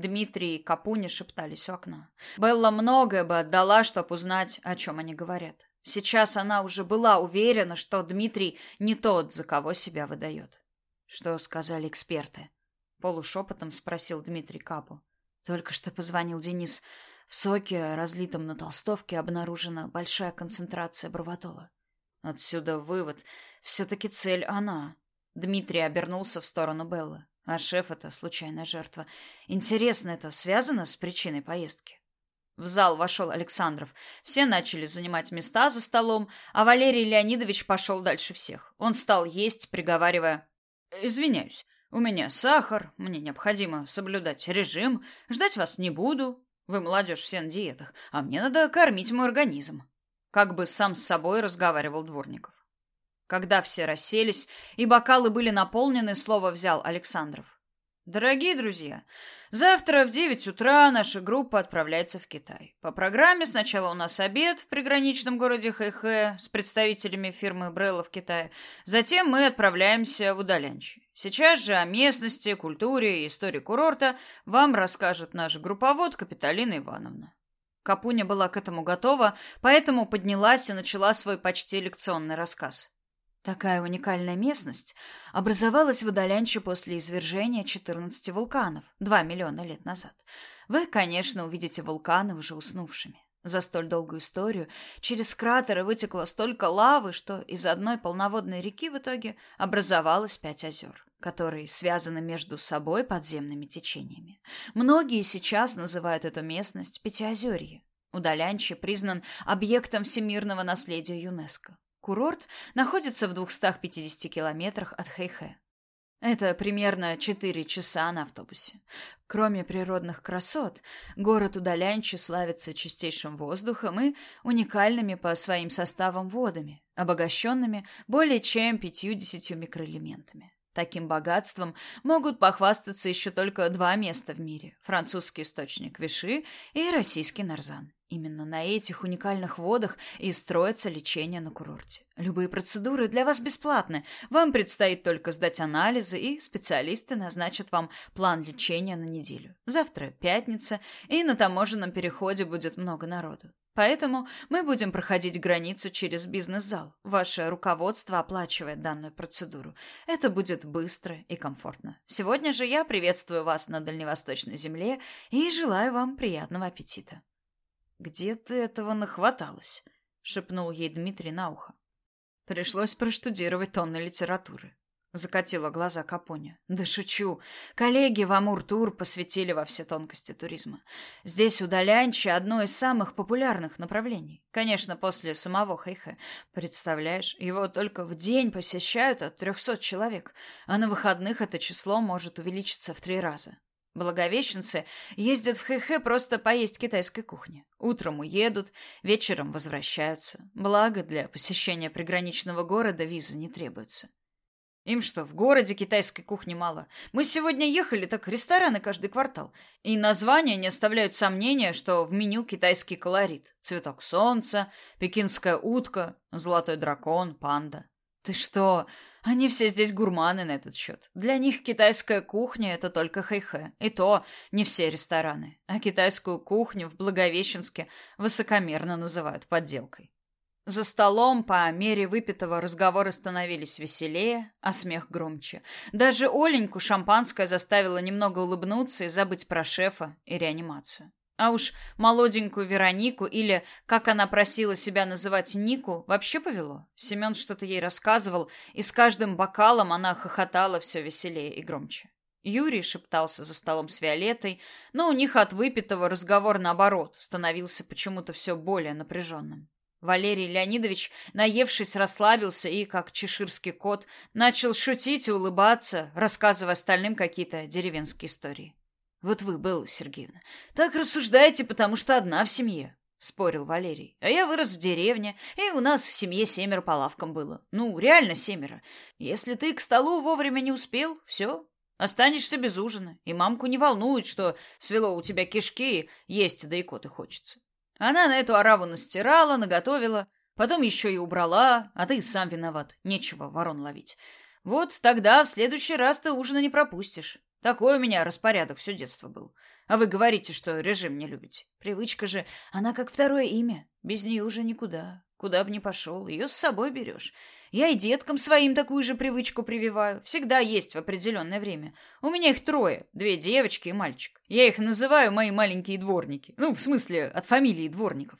Дмитрий и Капуни шептались у окна. Белла многое бы отдала, чтобы узнать, о чем они говорят. Сейчас она уже была уверена, что Дмитрий не тот, за кого себя выдает. Что сказали эксперты? Полушепотом спросил Дмитрий Капу. Только что позвонил Денис. В соке, разлитом на толстовке, обнаружена большая концентрация браватола. Отсюда вывод. Все-таки цель она. Дмитрий обернулся в сторону Беллы. А шеф — это случайная жертва. Интересно, это связано с причиной поездки? В зал вошел Александров. Все начали занимать места за столом, а Валерий Леонидович пошел дальше всех. Он стал есть, приговаривая «Извиняюсь, у меня сахар, мне необходимо соблюдать режим, ждать вас не буду. Вы, молодежь, все на диетах, а мне надо кормить мой организм». Как бы сам с собой разговаривал Дворников. Когда все расселись и бокалы были наполнены, слово взял Александров. Дорогие друзья, завтра в 9 утра наша группа отправляется в Китай. По программе сначала у нас обед в приграничном городе Хэйхэ с представителями фирмы Брелла в Китае. Затем мы отправляемся в Удалянчи. Сейчас же о местности, культуре и истории курорта вам расскажет наш групповод Капиталина Ивановна. Капуня была к этому готова, поэтому поднялась и начала свой почти лекционный рассказ. Такая уникальная местность образовалась в Удалянче после извержения 14 вулканов 2 миллиона лет назад. Вы, конечно, увидите вулканы уже уснувшими. За столь долгую историю через кратеры вытекло столько лавы, что из одной полноводной реки в итоге образовалось пять озер, которые связаны между собой подземными течениями. Многие сейчас называют эту местность Пятиозерье. Удалянче признан объектом всемирного наследия ЮНЕСКО. Курорт находится в 250 километрах от Хэйхэ. Это примерно 4 часа на автобусе. Кроме природных красот, город Удалянчи славится чистейшим воздухом и уникальными по своим составам водами, обогащенными более чем 50 микроэлементами. Таким богатством могут похвастаться еще только два места в мире – французский источник Виши и российский Нарзан. Именно на этих уникальных водах и строится лечение на курорте. Любые процедуры для вас бесплатны. Вам предстоит только сдать анализы, и специалисты назначат вам план лечения на неделю. Завтра пятница, и на таможенном переходе будет много народу. Поэтому мы будем проходить границу через бизнес-зал. Ваше руководство оплачивает данную процедуру. Это будет быстро и комфортно. Сегодня же я приветствую вас на Дальневосточной земле и желаю вам приятного аппетита. «Где ты этого нахваталась?» — шепнул ей Дмитрий на ухо. Пришлось проштудировать тонны литературы. Закатила глаза Капоня. Да шучу. Коллеги в Амур-тур посвятили во все тонкости туризма. Здесь удалянче одно из самых популярных направлений. Конечно, после самого Хэйхэ. Представляешь, его только в день посещают от трехсот человек, а на выходных это число может увеличиться в три раза. Благовещенцы ездят в Хэхэ просто поесть китайской кухни. Утром уедут, вечером возвращаются. Благо, для посещения приграничного города виза не требуется. Им что, в городе китайской кухни мало? Мы сегодня ехали, так рестораны каждый квартал. И названия не оставляют сомнения, что в меню китайский колорит. Цветок солнца, пекинская утка, золотой дракон, панда. Ты что? Они все здесь гурманы на этот счет. Для них китайская кухня — это только хэйхэ. И то не все рестораны. А китайскую кухню в Благовещенске высокомерно называют подделкой. За столом по мере выпитого разговоры становились веселее, а смех громче. Даже Оленьку шампанское заставило немного улыбнуться и забыть про шефа и реанимацию. А уж молоденькую Веронику или, как она просила себя называть, Нику, вообще повело. Семен что-то ей рассказывал, и с каждым бокалом она хохотала все веселее и громче. Юрий шептался за столом с Виолеттой, но у них от выпитого разговор, наоборот, становился почему-то все более напряженным. Валерий Леонидович, наевшись, расслабился и, как чеширский кот, начал шутить и улыбаться, рассказывая остальным какие-то деревенские истории. Вот вы, Белла Сергеевна, так рассуждаете, потому что одна в семье, спорил Валерий. А я вырос в деревне, и у нас в семье семеро по лавкам было. Ну, реально семеро. Если ты к столу вовремя не успел, все, останешься без ужина. И мамку не волнует, что свело у тебя кишки, есть да и коты хочется. Она на эту ораву настирала, наготовила, потом еще и убрала, а ты сам виноват. Нечего ворон ловить. Вот тогда в следующий раз ты ужина не пропустишь. Такой у меня распорядок все детство был. А вы говорите, что режим не любите. Привычка же, она как второе имя. Без нее уже никуда. Куда бы ни пошел, ее с собой берешь. Я и деткам своим такую же привычку прививаю. Всегда есть в определенное время. У меня их трое. Две девочки и мальчик. Я их называю мои маленькие дворники. Ну, в смысле, от фамилии дворников.